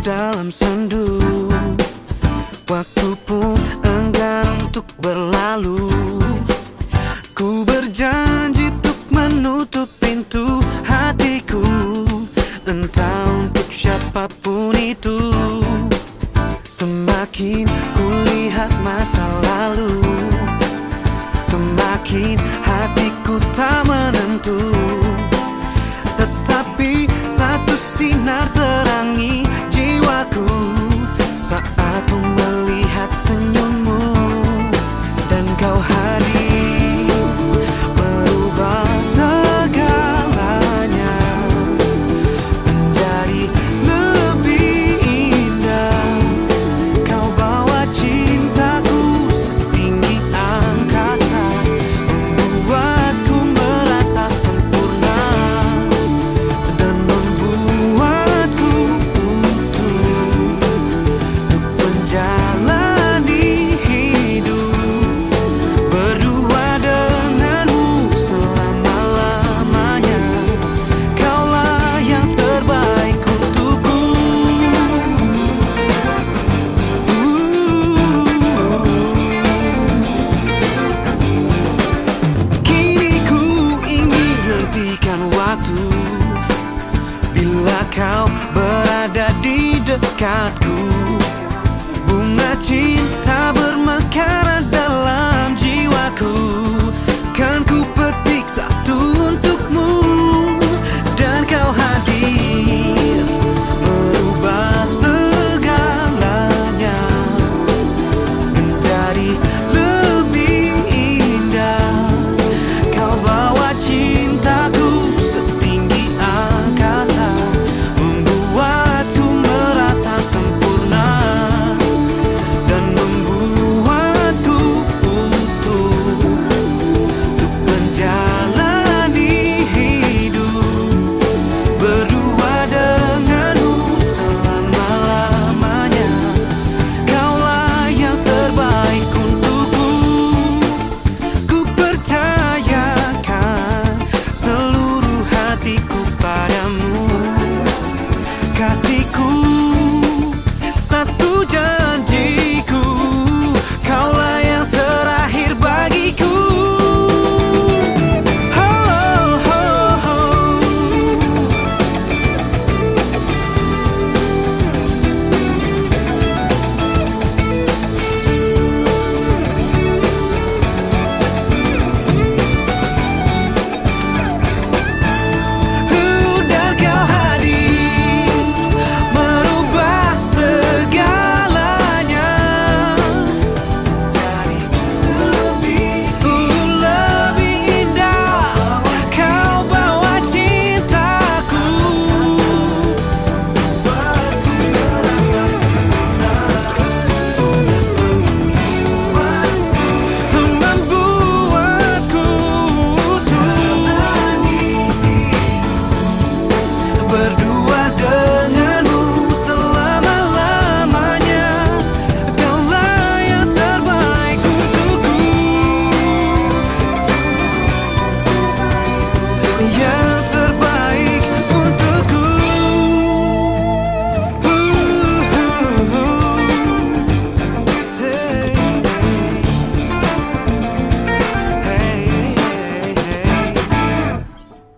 dalam sendu. Waktu pun enggan untuk berlalu. Ku berjanji untuk menutup pintu hatiku. Entah untuk siapa pun itu. Semakin ku lihat masa lalu Semakin hatiku tak menentu 都还 casi cool. yeah.